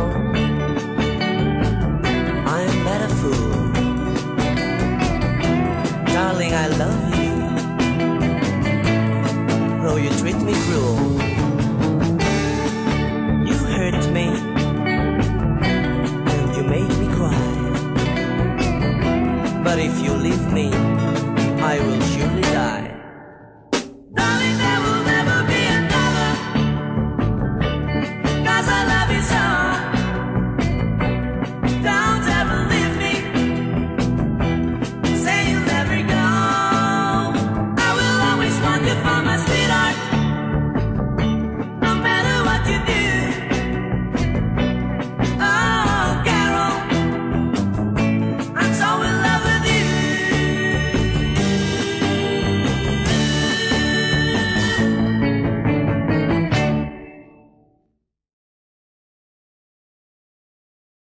I'm. Darling, I love you. Though you treat me cruel, you hurt me and you make me cry. But if you leave me, I will surely.